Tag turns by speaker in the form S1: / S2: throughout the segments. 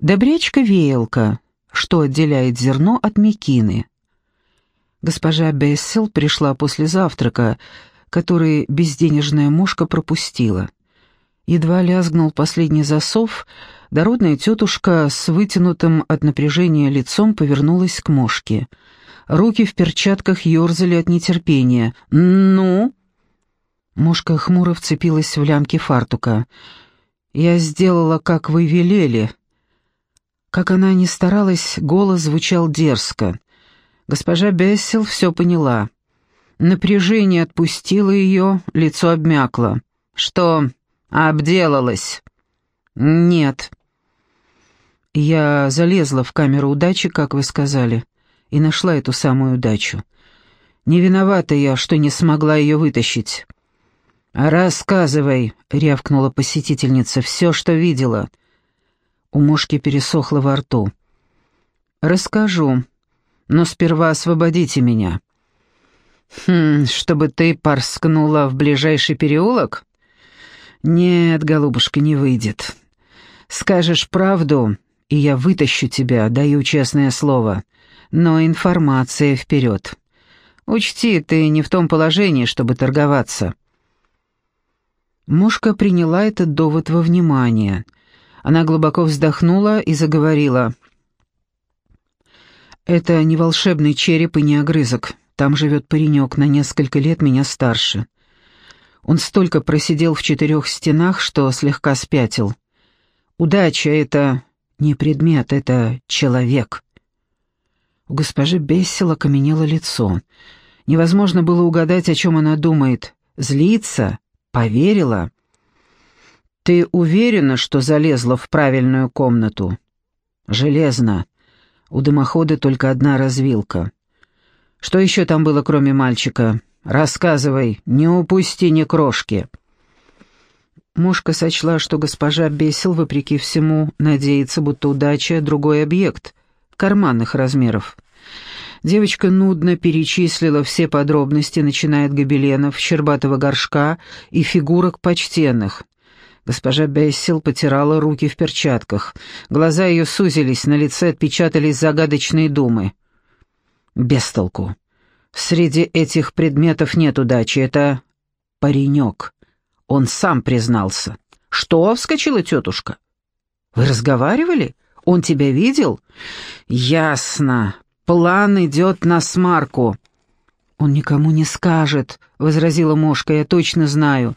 S1: Добрячка-веялка, что отделяет зерно от мекины. Госпожа Бессел пришла после завтрака, который безденежная мушка пропустила. Едва лязгнул последний засов, дородная тетушка с вытянутым от напряжения лицом повернулась к мошке. Руки в перчатках ерзали от нетерпения. «Ну?» Мошка хмуро вцепилась в лямки фартука. «Я сделала, как вы велели». Как она ни старалась, голос звучал дерзко. Госпожа Бессел все поняла. Напряжение отпустило ее, лицо обмякло. «Что, обделалась?» «Нет». Я залезла в камеру удачи, как вы сказали, и нашла эту самую удачу. Не виновата я, что не смогла ее вытащить. «Рассказывай», — рявкнула посетительница, — «все, что видела». У мушки пересохло во рту. «Расскажу, но сперва освободите меня». «Хм, чтобы ты порскнула в ближайший переулок?» «Нет, голубушка, не выйдет. Скажешь правду, и я вытащу тебя, даю честное слово. Но информация вперед. Учти, ты не в том положении, чтобы торговаться». Мушка приняла этот довод во внимание. Она глубоко вздохнула и заговорила. «Это не волшебный череп и не огрызок. Там живет паренек, на несколько лет меня старше. Он столько просидел в четырех стенах, что слегка спятил. Удача — это не предмет, это человек. У госпожи Бессела каменело лицо. Невозможно было угадать, о чем она думает. Злиться? Поверила? «Ты уверена, что залезла в правильную комнату?» «Железно. У дымохода только одна развилка. Что еще там было, кроме мальчика? Рассказывай, не упусти ни крошки». Мушка сочла, что госпожа Бесил, вопреки всему, надеется, будто удача — другой объект, карманных размеров. Девочка нудно перечислила все подробности, начиная от гобеленов, щербатого горшка и фигурок почтенных. Госпожа Бессил потирала руки в перчатках. Глаза ее сузились, на лице отпечатались загадочные думы. Без толку. Среди этих предметов нет удачи. Это паренек. Он сам признался. «Что?» — вскочила тетушка. «Вы разговаривали? Он тебя видел?» «Ясно. План идет на смарку». «Он никому не скажет», — возразила Мошка, — «я точно знаю.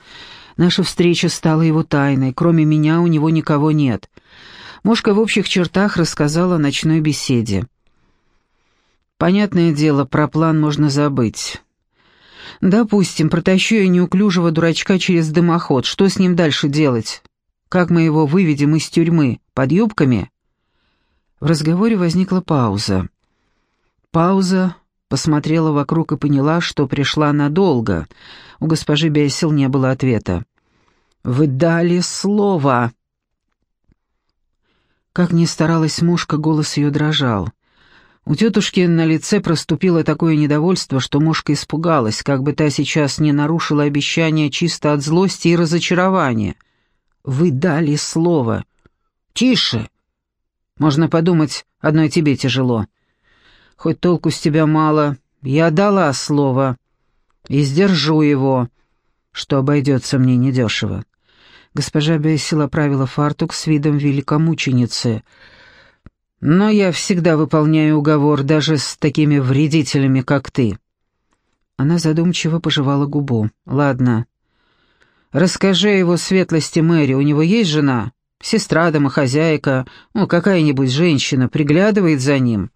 S1: Наша встреча стала его тайной. Кроме меня у него никого нет». Мошка в общих чертах рассказала о ночной беседе. Понятное дело, про план можно забыть. Допустим, протащу я неуклюжего дурачка через дымоход. Что с ним дальше делать? Как мы его выведем из тюрьмы? Под юбками? В разговоре возникла пауза. Пауза, посмотрела вокруг и поняла, что пришла надолго. У госпожи Бесил не было ответа. «Вы дали слово!» Как ни старалась мушка, голос ее дрожал. У тетушки на лице проступило такое недовольство, что мушка испугалась, как бы та сейчас не нарушила обещание чисто от злости и разочарования. «Вы дали слово». «Тише!» «Можно подумать, одной тебе тяжело. Хоть толку с тебя мало, я дала слово и сдержу его, что обойдется мне недешево». Госпожа Бессила правила фартук с видом великомученицы — но я всегда выполняю уговор даже с такими вредителями, как ты». Она задумчиво пожевала губу. «Ладно. Расскажи его светлости Мэри, у него есть жена? Сестра, домохозяйка, ну, какая-нибудь женщина приглядывает за ним?»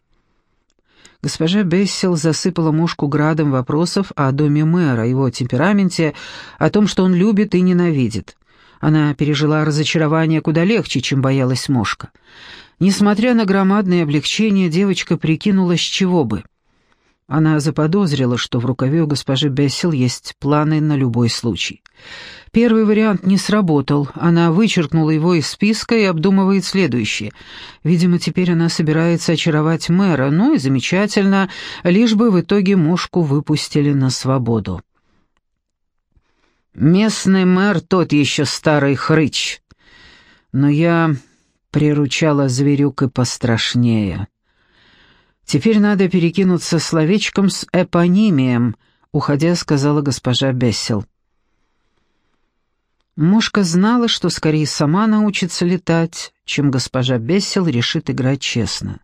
S1: Госпожа Бессел засыпала мушку градом вопросов о доме мэра, его темпераменте, о том, что он любит и ненавидит. Она пережила разочарование куда легче, чем боялась мушка. Несмотря на громадное облегчение, девочка прикинула, с чего бы. Она заподозрила, что в рукаве у госпожи Бессел есть планы на любой случай. Первый вариант не сработал, она вычеркнула его из списка и обдумывает следующее. Видимо, теперь она собирается очаровать мэра, ну и замечательно, лишь бы в итоге мушку выпустили на свободу. «Местный мэр тот еще старый хрыч. Но я приручала зверюк и пострашнее. «Теперь надо перекинуться словечком с эпонимием», — уходя, сказала госпожа Бессел. Мушка знала, что скорее сама научится летать, чем госпожа Бессел решит играть честно.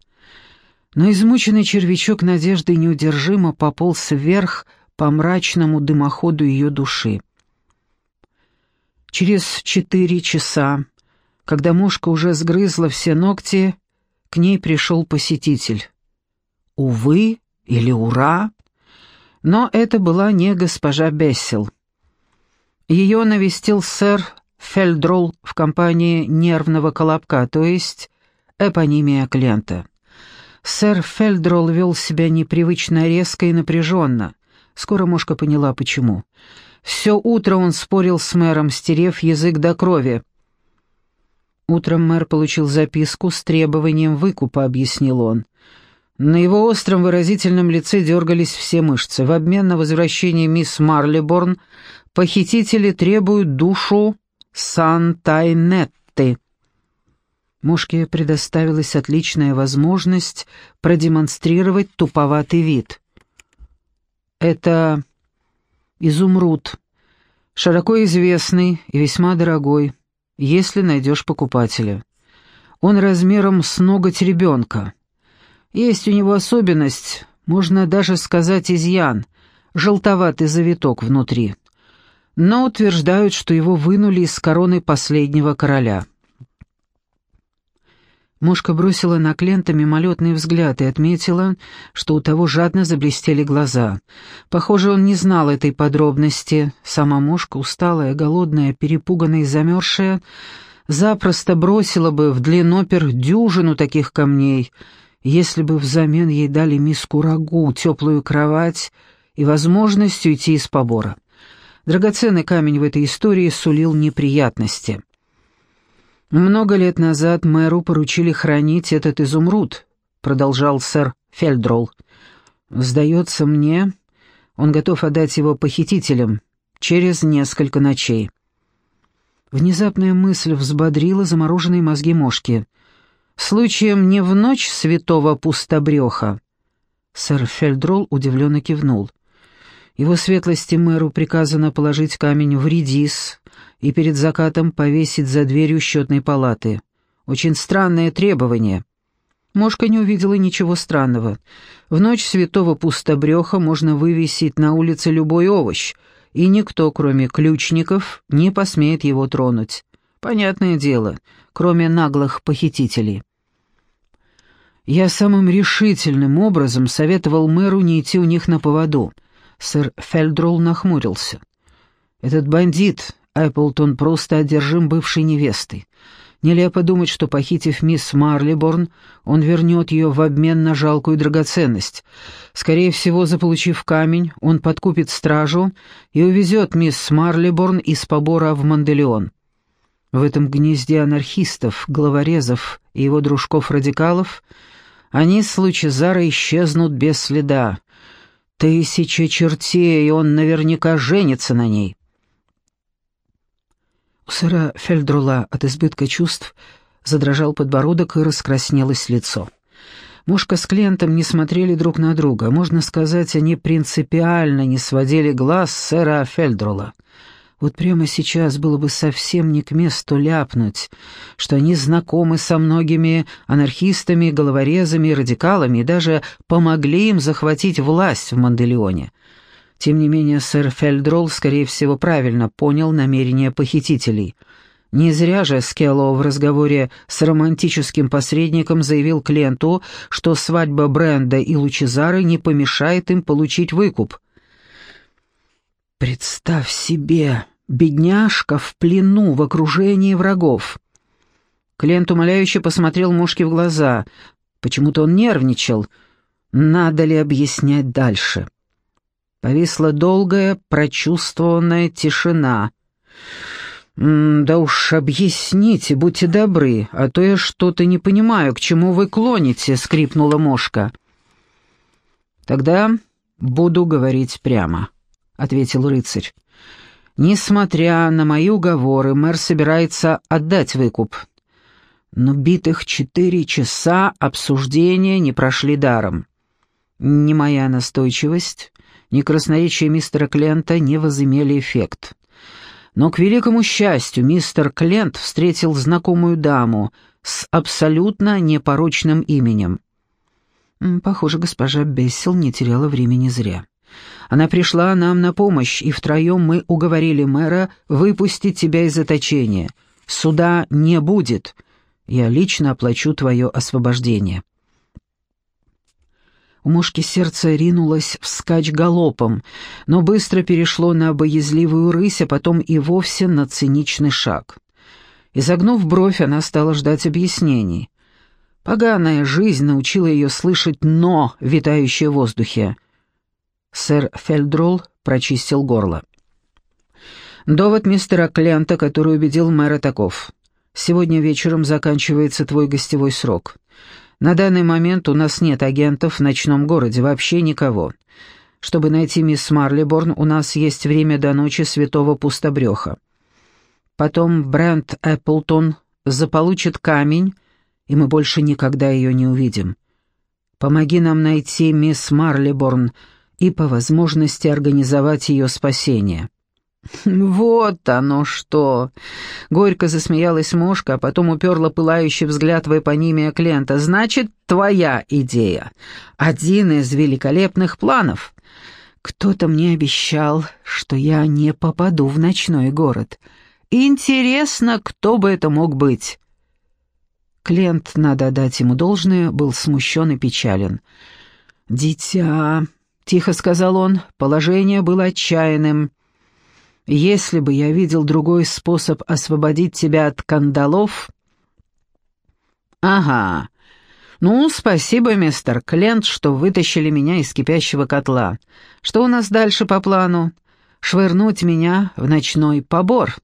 S1: Но измученный червячок надежды неудержимо пополз вверх по мрачному дымоходу ее души. Через четыре часа, когда мушка уже сгрызла все ногти, к ней пришел посетитель. Увы или ура, но это была не госпожа Бессел. Ее навестил сэр Фельдрол в компании нервного колобка, то есть эпонимия клиента. Сэр Фельдрол вел себя непривычно резко и напряженно. Скоро мушка поняла, почему. Все утро он спорил с мэром, стерев язык до крови. Утром мэр получил записку с требованием выкупа, объяснил он. На его остром выразительном лице дергались все мышцы. В обмен на возвращение мисс Марлиборн похитители требуют душу Сантайнетты. Мушке предоставилась отличная возможность продемонстрировать туповатый вид. Это изумруд, широко известный и весьма дорогой, если найдешь покупателя. Он размером с ноготь ребенка. Есть у него особенность, можно даже сказать изъян, желтоватый завиток внутри. Но утверждают, что его вынули из короны последнего короля. Мушка бросила на Клента мимолетный взгляд и отметила, что у того жадно заблестели глаза. Похоже, он не знал этой подробности. Сама мушка, усталая, голодная, перепуганная и замерзшая, запросто бросила бы в длиннопер дюжину таких камней — если бы взамен ей дали миску рагу, теплую кровать и возможность уйти из побора. Драгоценный камень в этой истории сулил неприятности. «Много лет назад мэру поручили хранить этот изумруд», — продолжал сэр Фельдрол. «Сдается мне, он готов отдать его похитителям через несколько ночей». Внезапная мысль взбодрила замороженные мозги мошки — Случаем не в ночь святого пустобреха?» Сэр Фельдрол удивленно кивнул. Его светлости мэру приказано положить камень в редис и перед закатом повесить за дверью счетной палаты. Очень странное требование. Мошка не увидела ничего странного. В ночь святого пустобреха можно вывесить на улице любой овощ, и никто, кроме ключников, не посмеет его тронуть. Понятное дело, кроме наглых похитителей. Я самым решительным образом советовал мэру не идти у них на поводу. Сэр Фельдрол нахмурился. Этот бандит, Эпплтон, просто одержим бывшей невестой. Нелепо думать, что, похитив мисс Марлиборн, он вернет ее в обмен на жалкую драгоценность. Скорее всего, заполучив камень, он подкупит стражу и увезет мисс Марлиборн из побора в Манделеон. В этом гнезде анархистов, главорезов и его дружков-радикалов — они с Лучезарой исчезнут без следа. Тысяча чертей, и он наверняка женится на ней. У сэра Фельдрула от избытка чувств задрожал подбородок и раскраснелось лицо. Мушка с клиентом не смотрели друг на друга. Можно сказать, они принципиально не сводили глаз сэра Фельдрула. Вот прямо сейчас было бы совсем не к месту ляпнуть, что они знакомы со многими анархистами, головорезами, радикалами и даже помогли им захватить власть в Манделеоне. Тем не менее, сэр Фельдролл, скорее всего, правильно понял намерения похитителей. Не зря же Скелло в разговоре с романтическим посредником заявил клиенту, что свадьба Бренда и Лучезары не помешает им получить выкуп. «Представь себе!» Бедняжка в плену, в окружении врагов. Клиент умоляюще посмотрел мушке в глаза. Почему-то он нервничал. Надо ли объяснять дальше? Повисла долгая, прочувствованная тишина. «Да уж объясните, будьте добры, а то я что-то не понимаю, к чему вы клоните», — скрипнула мошка. «Тогда буду говорить прямо», — ответил рыцарь. Несмотря на мои уговоры, мэр собирается отдать выкуп. Но битых четыре часа обсуждения не прошли даром. Ни моя настойчивость, ни красноречие мистера Клента не возымели эффект. Но, к великому счастью, мистер Клент встретил знакомую даму с абсолютно непорочным именем. Похоже, госпожа Бессел не теряла времени зря. Она пришла нам на помощь, и втроем мы уговорили мэра выпустить тебя из заточения. Суда не будет. Я лично оплачу твое освобождение». У мушки сердце ринулось вскачь галопом, но быстро перешло на боязливую рысь, а потом и вовсе на циничный шаг. Изогнув бровь, она стала ждать объяснений. Поганая жизнь научила ее слышать «но», витающее в воздухе. Сэр Фельдрол прочистил горло. «Довод мистера Клента, который убедил мэра таков. Сегодня вечером заканчивается твой гостевой срок. На данный момент у нас нет агентов в ночном городе, вообще никого. Чтобы найти мисс Марлиборн, у нас есть время до ночи святого пустобреха. Потом Брент Эпплтон заполучит камень, и мы больше никогда ее не увидим. Помоги нам найти мисс Марлиборн и по возможности организовать ее спасение». «Вот оно что!» Горько засмеялась мушка, а потом уперла пылающий взгляд в эпонимия Клента. «Значит, твоя идея. Один из великолепных планов. Кто-то мне обещал, что я не попаду в ночной город. Интересно, кто бы это мог быть?» Клент, надо отдать ему должное, был смущен и печален. «Дитя», — тихо сказал он, — «положение было отчаянным». Если бы я видел другой способ освободить тебя от кандалов...» «Ага. Ну, спасибо, мистер Клент, что вытащили меня из кипящего котла. Что у нас дальше по плану? Швырнуть меня в ночной побор,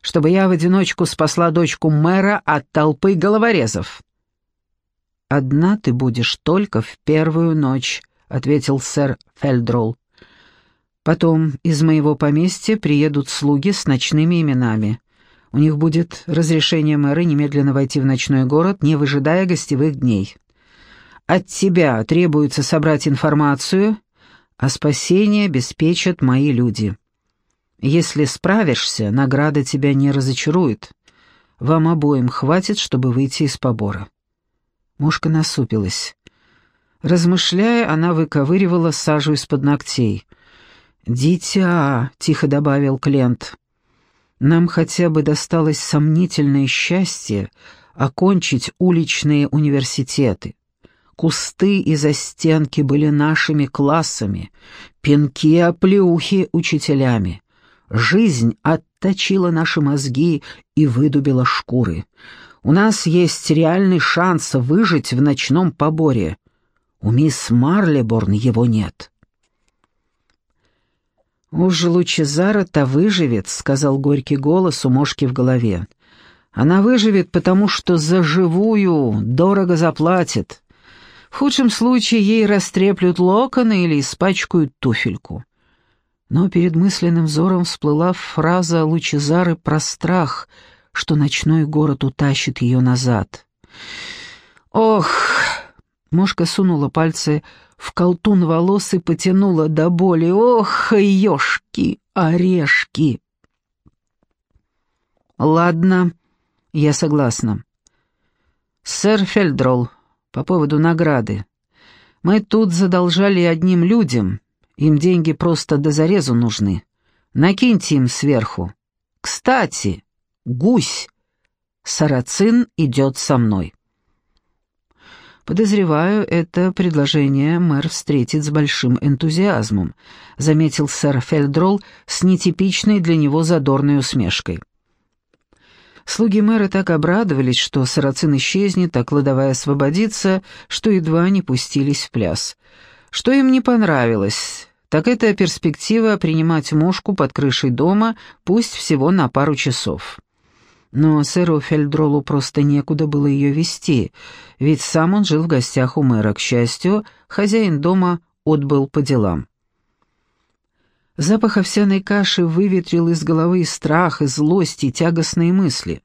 S1: чтобы я в одиночку спасла дочку мэра от толпы головорезов». «Одна ты будешь только в первую ночь», — ответил сэр Фельдролл. Потом из моего поместья приедут слуги с ночными именами. У них будет разрешение мэра немедленно войти в ночной город, не выжидая гостевых дней. От тебя требуется собрать информацию, а спасение обеспечат мои люди. Если справишься, награда тебя не разочарует. Вам обоим хватит, чтобы выйти из побора». Мушка насупилась. Размышляя, она выковыривала сажу из-под ногтей — «Дитя», — тихо добавил Клент, — «нам хотя бы досталось сомнительное счастье окончить уличные университеты. Кусты и застенки были нашими классами, пинки и оплеухи — учителями. Жизнь отточила наши мозги и выдубила шкуры. У нас есть реальный шанс выжить в ночном поборе. У мисс Марлеборн его нет». «Уж Лучезара-то выживет», — сказал горький голос у мошки в голове. «Она выживет, потому что за живую дорого заплатит. В худшем случае ей растреплют локоны или испачкают туфельку». Но перед мысленным взором всплыла фраза Лучезары про страх, что ночной город утащит ее назад. «Ох!» — мошка сунула пальцы в колтун волос и потянула до боли. Ох, ёшки, орешки! Ладно, я согласна. Сэр Фельдрол, по поводу награды. Мы тут задолжали одним людям, им деньги просто до зарезу нужны. Накиньте им сверху. Кстати, гусь, сарацин идет со мной. «Подозреваю, это предложение мэр встретит с большим энтузиазмом», заметил сэр Фельдрол с нетипичной для него задорной усмешкой. Слуги мэра так обрадовались, что сарацин исчезнет, а кладовая освободится, что едва не пустились в пляс. Что им не понравилось, так это перспектива принимать мушку под крышей дома, пусть всего на пару часов. Но сэру Фельдролу просто некуда было ее вести, ведь сам он жил в гостях у мэра. К счастью, хозяин дома отбыл по делам. Запах овсяной каши выветрил из головы страх, и злость, и тягостные мысли.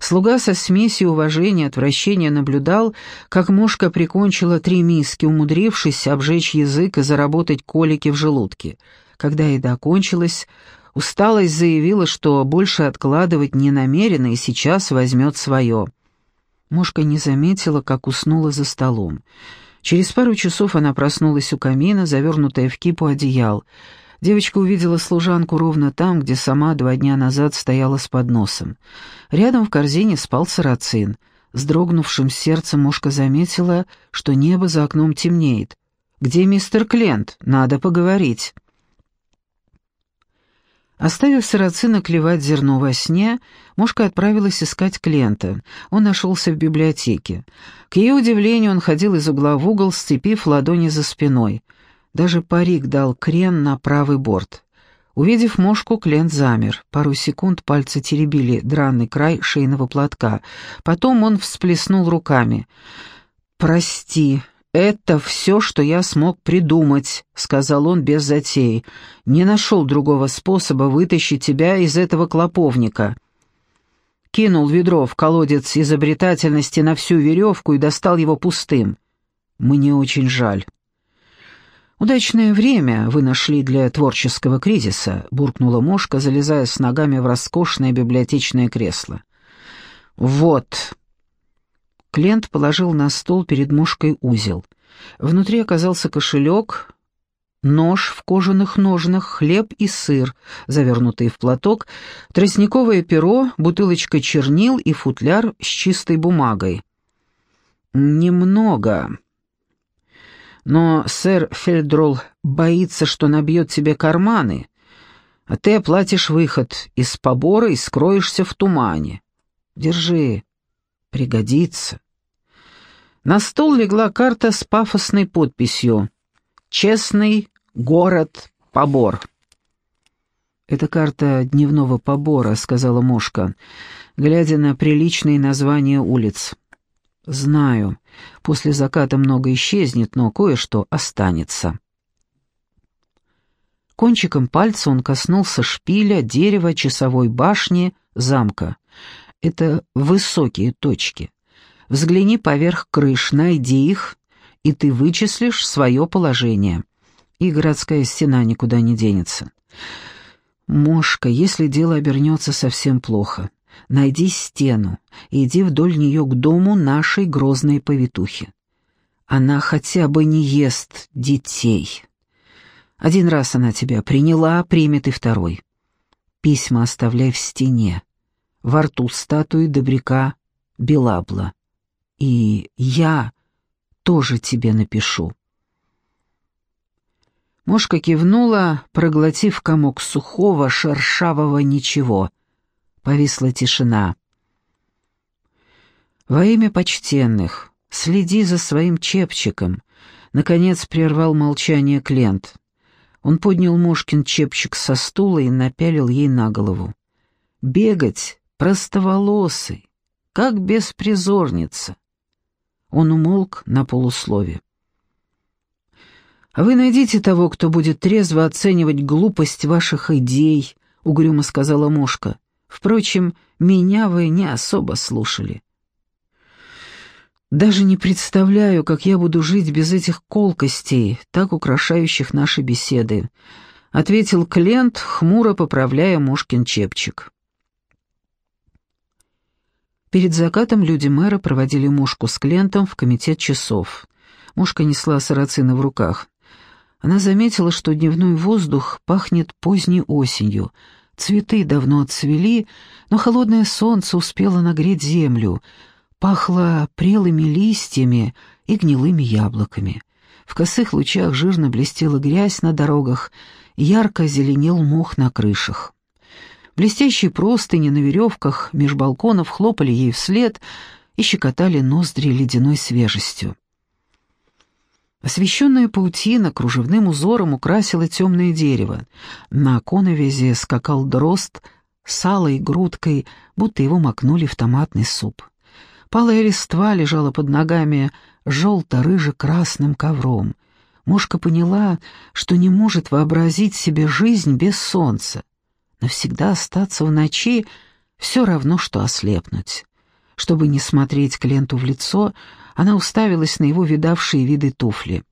S1: Слуга со смесью уважения и отвращения наблюдал, как мушка прикончила три миски, умудрившись обжечь язык и заработать колики в желудке. Когда еда кончилась, усталость заявила, что больше откладывать не намерена и сейчас возьмет свое. Мушка не заметила, как уснула за столом. Через пару часов она проснулась у камина, завернутая в кипу одеял — Девочка увидела служанку ровно там, где сама два дня назад стояла с подносом. Рядом в корзине спал сарацин. С дрогнувшим сердцем мушка заметила, что небо за окном темнеет. «Где мистер Клент? Надо поговорить». Оставив сарацина клевать зерно во сне, мушка отправилась искать Клента. Он нашелся в библиотеке. К ее удивлению, он ходил из угла в угол, сцепив ладони за спиной — даже парик дал крен на правый борт. Увидев мошку, Клент замер. Пару секунд пальцы теребили драный край шейного платка. Потом он всплеснул руками. «Прости, это все, что я смог придумать», — сказал он без затей. «Не нашел другого способа вытащить тебя из этого клоповника». Кинул ведро в колодец изобретательности на всю веревку и достал его пустым. «Мне очень жаль». «Удачное время вы нашли для творческого кризиса», — буркнула мошка, залезая с ногами в роскошное библиотечное кресло. «Вот». Клент положил на стол перед мушкой узел. Внутри оказался кошелек, нож в кожаных ножнах, хлеб и сыр, завернутые в платок, тростниковое перо, бутылочка чернил и футляр с чистой бумагой. «Немного», но сэр Фельдрол боится, что набьет тебе карманы, а ты оплатишь выход из побора и скроешься в тумане. Держи, пригодится. На стол легла карта с пафосной подписью «Честный город Побор». «Это карта дневного побора», — сказала Мошка, глядя на приличные названия улиц. «Знаю. После заката много исчезнет, но кое-что останется». Кончиком пальца он коснулся шпиля, дерева, часовой башни, замка. Это высокие точки. Взгляни поверх крыш, найди их, и ты вычислишь свое положение. И городская стена никуда не денется. Мошка, если дело обернется совсем плохо, найди стену и иди вдоль нее к дому нашей грозной повитухи. Она хотя бы не ест детей. Один раз она тебя приняла, примет и второй. Письма оставляй в стене. Во рту статуи добряка Белабла. И я тоже тебе напишу. Мошка кивнула, проглотив комок сухого, шершавого ничего, Повисла тишина. «Во имя почтенных, следи за своим чепчиком», — наконец прервал молчание Клент. Он поднял Мошкин чепчик со стула и напялил ей на голову. «Бегать простоволосый, как беспризорница». Он умолк на полуслове. «А вы найдите того, кто будет трезво оценивать глупость ваших идей», — угрюмо сказала Мошка. Впрочем, меня вы не особо слушали. Даже не представляю, как я буду жить без этих колкостей, так украшающих наши беседы, ответил Клент, хмуро поправляя Мушкин чепчик. Перед закатом люди мэра проводили Мушку с Клентом в комитет часов. Мушка несла сарацина в руках. Она заметила, что дневной воздух пахнет поздней осенью — Цветы давно отцвели, но холодное солнце успело нагреть землю, пахло прелыми листьями и гнилыми яблоками. В косых лучах жирно блестела грязь на дорогах, ярко зеленел мох на крышах. Блестящие простыни на веревках меж балконов хлопали ей вслед и щекотали ноздри ледяной свежестью. Освещенная паутина кружевным узором украсила темное дерево. На коновизе скакал дрозд с алой грудкой, будто его макнули в томатный суп. Палая листва лежала под ногами желто-рыже-красным ковром. Мушка поняла, что не может вообразить себе жизнь без солнца. Навсегда остаться в ночи — все равно, что ослепнуть. Чтобы не смотреть Кленту в лицо, она уставилась на его видавшие виды туфли.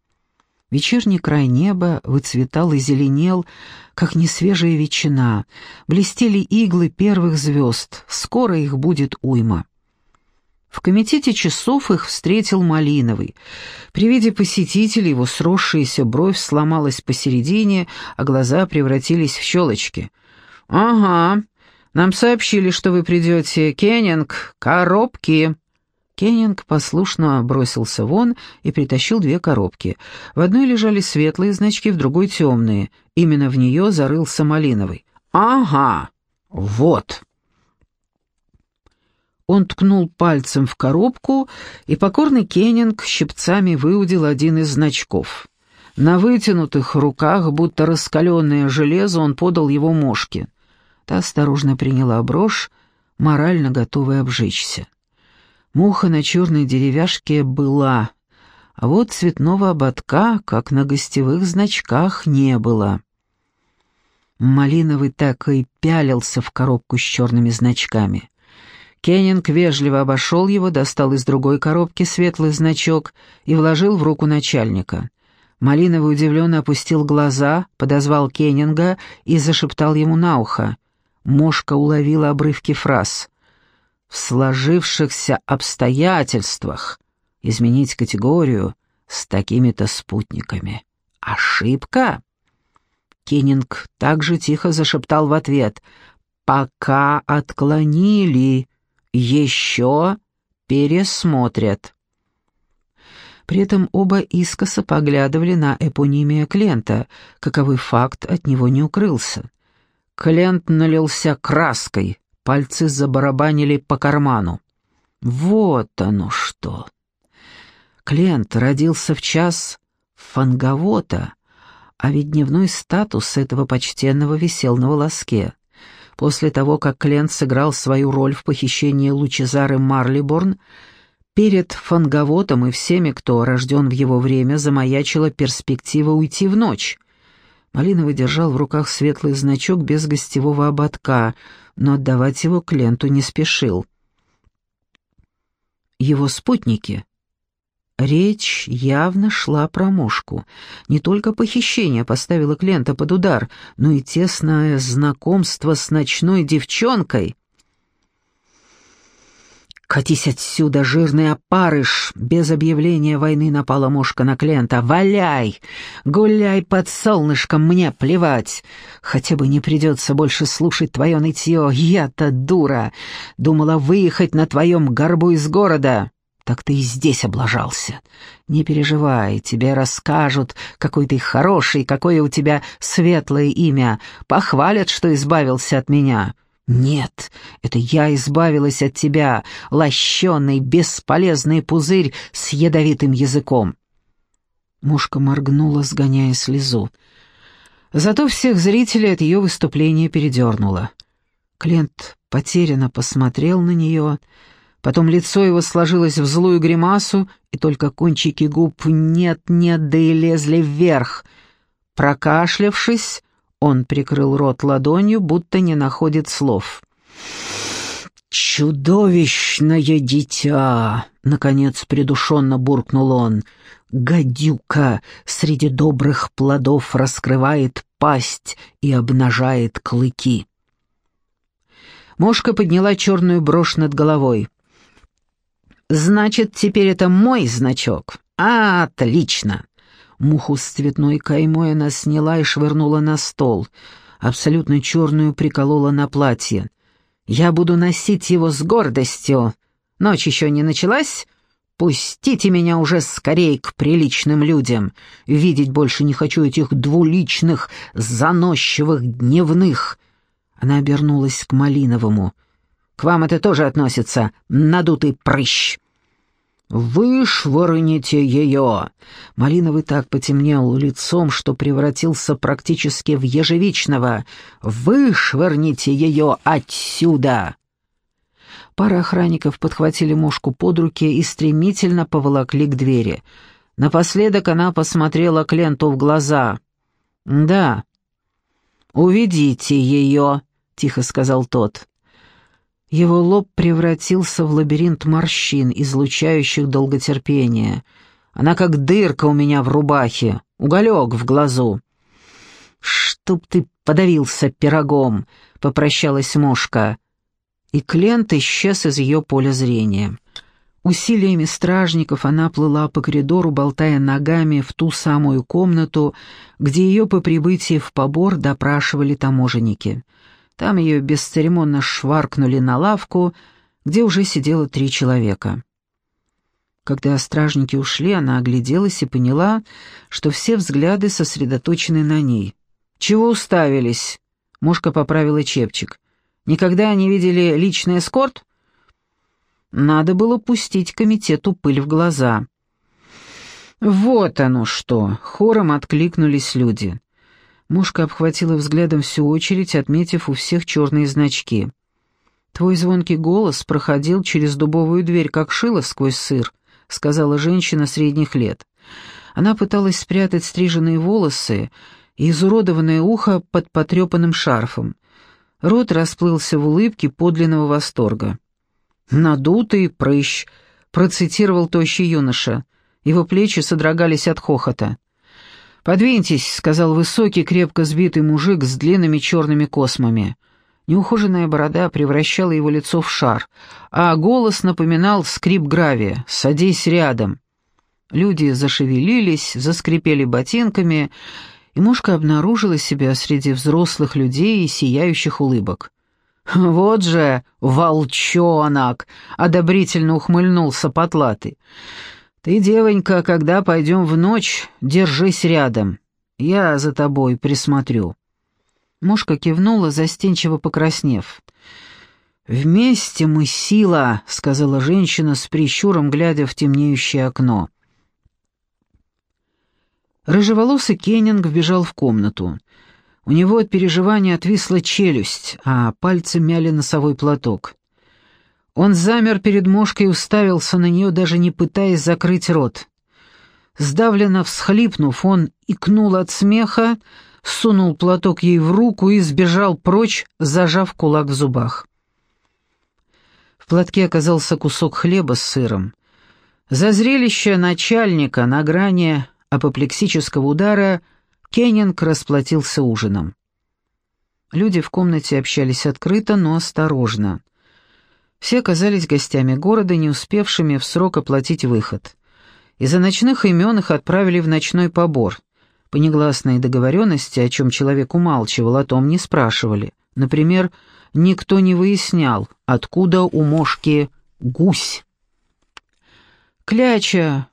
S1: Вечерний край неба выцветал и зеленел, как несвежая ветчина, блестели иглы первых звезд, скоро их будет уйма. В комитете часов их встретил Малиновый. При виде посетителей его сросшаяся бровь сломалась посередине, а глаза превратились в щелочки. «Ага, нам сообщили, что вы придете. Кеннинг, коробки!» Кеннинг послушно бросился вон и притащил две коробки. В одной лежали светлые значки, в другой темные. Именно в нее зарылся Малиновый. «Ага, вот!» Он ткнул пальцем в коробку, и покорный Кеннинг щипцами выудил один из значков. На вытянутых руках, будто раскаленное железо, он подал его мошке. Та осторожно приняла брошь, морально готовая обжечься. Муха на черной деревяшке была, а вот цветного ободка, как на гостевых значках, не было. Малиновый так и пялился в коробку с черными значками. Кеннинг вежливо обошел его, достал из другой коробки светлый значок и вложил в руку начальника. Малиновый удивленно опустил глаза, подозвал Кеннинга и зашептал ему на ухо. Мошка уловила обрывки фраз. «В сложившихся обстоятельствах изменить категорию с такими-то спутниками. Ошибка?» Кеннинг также тихо зашептал в ответ. «Пока отклонили» еще пересмотрят. При этом оба искоса поглядывали на эпонимия Клента, каковой факт от него не укрылся. Клент налился краской, пальцы забарабанили по карману. Вот оно что! Клент родился в час фанговота, а ведь дневной статус этого почтенного висел на волоске. После того, как Клент сыграл свою роль в похищении Лучезары Марлиборн, перед Фанговотом и всеми, кто рожден в его время, замаячила перспектива уйти в ночь. Малиновый держал в руках светлый значок без гостевого ободка, но отдавать его Кленту не спешил. Его спутники Речь явно шла про мушку. Не только похищение поставило клиента под удар, но и тесное знакомство с ночной девчонкой. «Катись отсюда, жирный опарыш!» Без объявления войны напала мушка на клиента. «Валяй! Гуляй под солнышком, мне плевать! Хотя бы не придется больше слушать твое нытье. Я-то дура! Думала выехать на твоем горбу из города!» так ты и здесь облажался. Не переживай, тебе расскажут, какой ты хороший, какое у тебя светлое имя, похвалят, что избавился от меня. Нет, это я избавилась от тебя, лощеный, бесполезный пузырь с ядовитым языком. Мушка моргнула, сгоняя слезу. Зато всех зрителей от ее выступления передернуло. Клент потерянно посмотрел на нее, — Потом лицо его сложилось в злую гримасу, и только кончики губ нет-нет, да и лезли вверх. Прокашлявшись, он прикрыл рот ладонью, будто не находит слов. «Чудовищное дитя!» — наконец придушенно буркнул он. «Гадюка среди добрых плодов раскрывает пасть и обнажает клыки». Мошка подняла черную брошь над головой. Значит, теперь это мой значок. отлично. Муху с цветной каймой она сняла и швырнула на стол. Абсолютно черную приколола на платье. Я буду носить его с гордостью. Ночь еще не началась? Пустите меня уже скорее к приличным людям. Видеть больше не хочу этих двуличных, заносчивых дневных. Она обернулась к Малиновому. К вам это тоже относится, надутый прыщ». «Вышвырните ее!» Малиновый так потемнел лицом, что превратился практически в ежевичного. «Вышвырните ее отсюда!» Пара охранников подхватили мушку под руки и стремительно поволокли к двери. Напоследок она посмотрела Кленту в глаза. «Да». «Уведите ее», — тихо сказал тот. Его лоб превратился в лабиринт морщин, излучающих долготерпение. Она как дырка у меня в рубахе, уголек в глазу. «Чтоб ты подавился пирогом», — попрощалась мушка. И Клент исчез из ее поля зрения. Усилиями стражников она плыла по коридору, болтая ногами в ту самую комнату, где ее по прибытии в побор допрашивали таможенники. Там ее бесцеремонно шваркнули на лавку, где уже сидело три человека. Когда стражники ушли, она огляделась и поняла, что все взгляды сосредоточены на ней. «Чего уставились?» — мушка поправила чепчик. «Никогда не видели личный эскорт?» Надо было пустить комитету пыль в глаза. «Вот оно что!» — хором откликнулись люди. Мушка обхватила взглядом всю очередь, отметив у всех черные значки. «Твой звонкий голос проходил через дубовую дверь, как шило сквозь сыр», — сказала женщина средних лет. Она пыталась спрятать стриженные волосы и изуродованное ухо под потрепанным шарфом. Рот расплылся в улыбке подлинного восторга. «Надутый прыщ», — процитировал тощий юноша. Его плечи содрогались от хохота. «Подвиньтесь», — сказал высокий, крепко сбитый мужик с длинными черными космами. Неухоженная борода превращала его лицо в шар, а голос напоминал скрип гравия «Садись рядом». Люди зашевелились, заскрипели ботинками, и мушка обнаружила себя среди взрослых людей и сияющих улыбок. «Вот же волчонок!» — одобрительно ухмыльнулся потлатый. «Ты, девонька, когда пойдем в ночь, держись рядом. Я за тобой присмотрю». Мушка кивнула, застенчиво покраснев. «Вместе мы сила», — сказала женщина с прищуром, глядя в темнеющее окно. Рыжеволосый Кеннинг вбежал в комнату. У него от переживания отвисла челюсть, а пальцы мяли носовой платок. Он замер перед мошкой и уставился на нее, даже не пытаясь закрыть рот. Сдавленно всхлипнув, он икнул от смеха, сунул платок ей в руку и сбежал прочь, зажав кулак в зубах. В платке оказался кусок хлеба с сыром. За зрелище начальника на грани апоплексического удара — Кеннинг расплатился ужином. Люди в комнате общались открыто, но осторожно. Все оказались гостями города, не успевшими в срок оплатить выход. Из-за ночных имен их отправили в ночной побор. По негласной договоренности, о чем человек умалчивал, о том не спрашивали. Например, никто не выяснял, откуда у мошки гусь. Кляча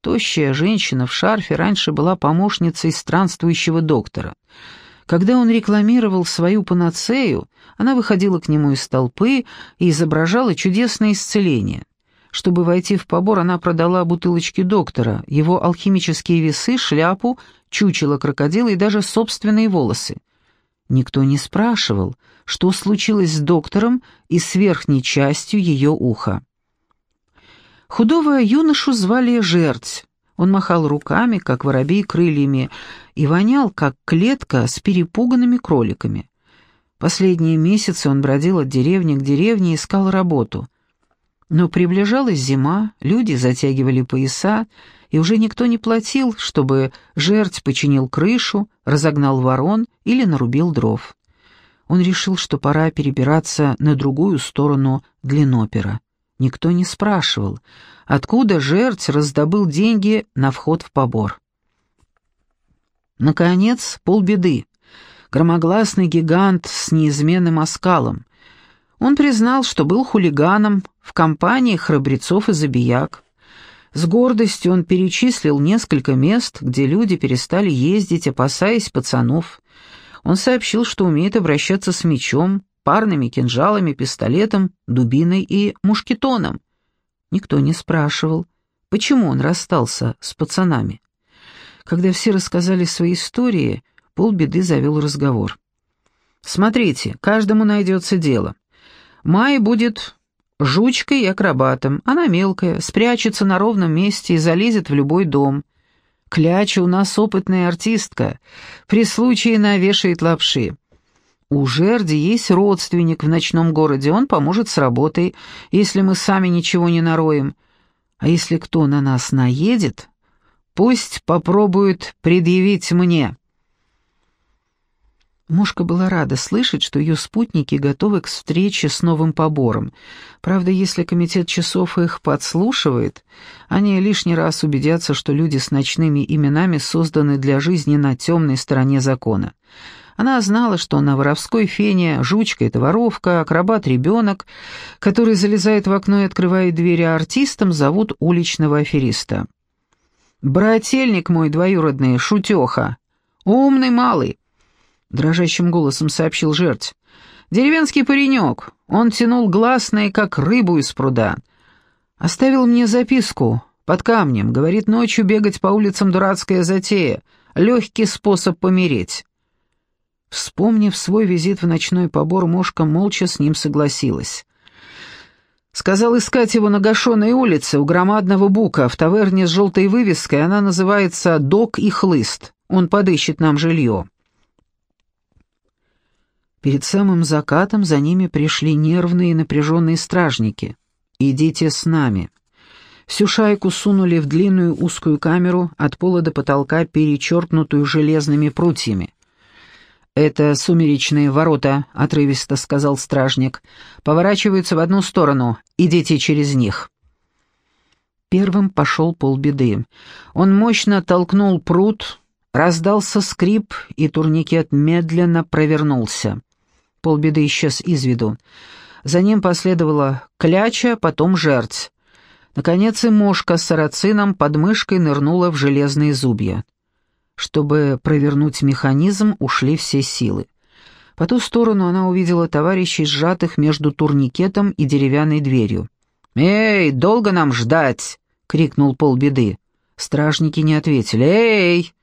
S1: Тощая женщина в шарфе раньше была помощницей странствующего доктора. Когда он рекламировал свою панацею, она выходила к нему из толпы и изображала чудесное исцеление. Чтобы войти в побор, она продала бутылочки доктора, его алхимические весы, шляпу, чучело крокодила и даже собственные волосы. Никто не спрашивал, что случилось с доктором и с верхней частью ее уха. Худого юношу звали Жерть. Он махал руками, как воробей крыльями, и вонял, как клетка с перепуганными кроликами. Последние месяцы он бродил от деревни к деревне и искал работу. Но приближалась зима, люди затягивали пояса, и уже никто не платил, чтобы жерть починил крышу, разогнал ворон или нарубил дров. Он решил, что пора перебираться на другую сторону длиннопера. Никто не спрашивал, откуда жерть раздобыл деньги на вход в побор. Наконец, полбеды. Громогласный гигант с неизменным оскалом. Он признал, что был хулиганом в компании храбрецов и забияк. С гордостью он перечислил несколько мест, где люди перестали ездить, опасаясь пацанов. Он сообщил, что умеет обращаться с мечом, парными кинжалами, пистолетом, дубиной и мушкетоном. Никто не спрашивал, почему он расстался с пацанами. Когда все рассказали свои истории, полбеды завел разговор. «Смотрите, каждому найдется дело. Май будет жучкой и акробатом. Она мелкая, спрячется на ровном месте и залезет в любой дом. Кляча у нас опытная артистка, при случае навешает лапши. У Жерди есть родственник в ночном городе, он поможет с работой, если мы сами ничего не нароем. А если кто на нас наедет, пусть попробует предъявить мне». Мушка была рада слышать, что ее спутники готовы к встрече с новым побором. Правда, если комитет часов их подслушивает, они лишний раз убедятся, что люди с ночными именами созданы для жизни на темной стороне закона. Она знала, что на воровской фене жучка — это воровка, акробат-ребенок, который залезает в окно и открывает двери, а артистом зовут уличного афериста. «Брательник мой двоюродный, шутеха, умный малый», — дрожащим голосом сообщил жерть. «Деревенский паренек, он тянул гласные, как рыбу из пруда. Оставил мне записку под камнем, говорит, ночью бегать по улицам дурацкая затея, легкий способ помереть». Вспомнив свой визит в ночной побор, Мошка молча с ним согласилась. Сказал искать его на Гашеной улице у громадного бука в таверне с желтой вывеской, она называется «Док и хлыст». Он подыщет нам жилье. Перед самым закатом за ними пришли нервные и напряженные стражники. «Идите с нами». Всю шайку сунули в длинную узкую камеру, от пола до потолка, перечеркнутую железными прутьями. «Это сумеречные ворота», — отрывисто сказал стражник. «Поворачиваются в одну сторону. Идите через них». Первым пошел полбеды. Он мощно толкнул пруд, раздался скрип, и турникет медленно провернулся полбеды исчез из виду. За ним последовала кляча, потом жерть. Наконец и мошка с сарацином под мышкой нырнула в железные зубья. Чтобы провернуть механизм, ушли все силы. По ту сторону она увидела товарищей, сжатых между турникетом и деревянной дверью. «Эй, долго нам ждать?» — крикнул полбеды. Стражники не ответили. «Эй!»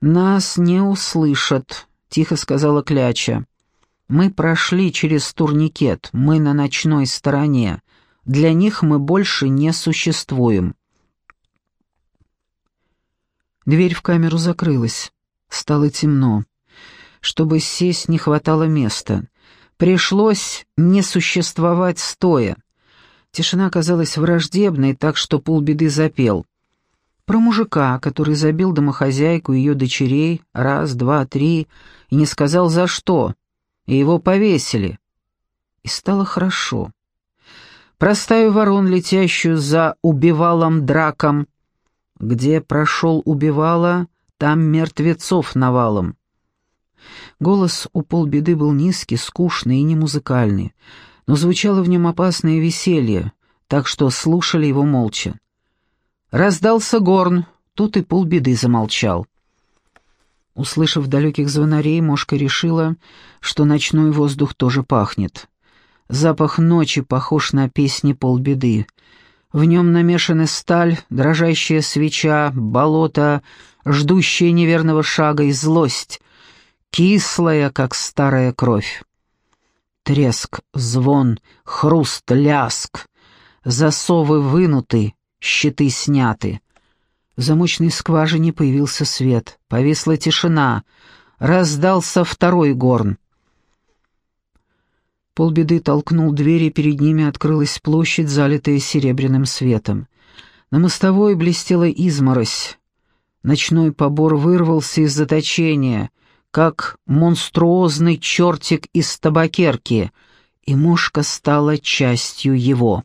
S1: «Нас не услышат», — тихо сказала Кляча. Мы прошли через турникет, мы на ночной стороне. Для них мы больше не существуем. Дверь в камеру закрылась. Стало темно. Чтобы сесть, не хватало места. Пришлось не существовать стоя. Тишина казалась враждебной, так что полбеды запел. Про мужика, который забил домохозяйку ее дочерей раз, два, три, и не сказал за что — и его повесили. И стало хорошо. Простаю ворон, летящую за убивалом драком. Где прошел убивала, там мертвецов навалом. Голос у полбеды был низкий, скучный и не музыкальный, но звучало в нем опасное веселье, так что слушали его молча. Раздался горн, тут и полбеды замолчал. Услышав далеких звонарей, Мошка решила, что ночной воздух тоже пахнет. Запах ночи похож на песни полбеды. В нем намешаны сталь, дрожащая свеча, болото, ждущая неверного шага и злость, кислая, как старая кровь. Треск, звон, хруст, ляск, засовы вынуты, щиты сняты — в замочной скважине появился свет, повисла тишина, раздался второй горн. Полбеды толкнул дверь, и перед ними открылась площадь, залитая серебряным светом. На мостовой блестела изморозь. Ночной побор вырвался из заточения, как монструозный чертик из табакерки, и мушка стала частью его.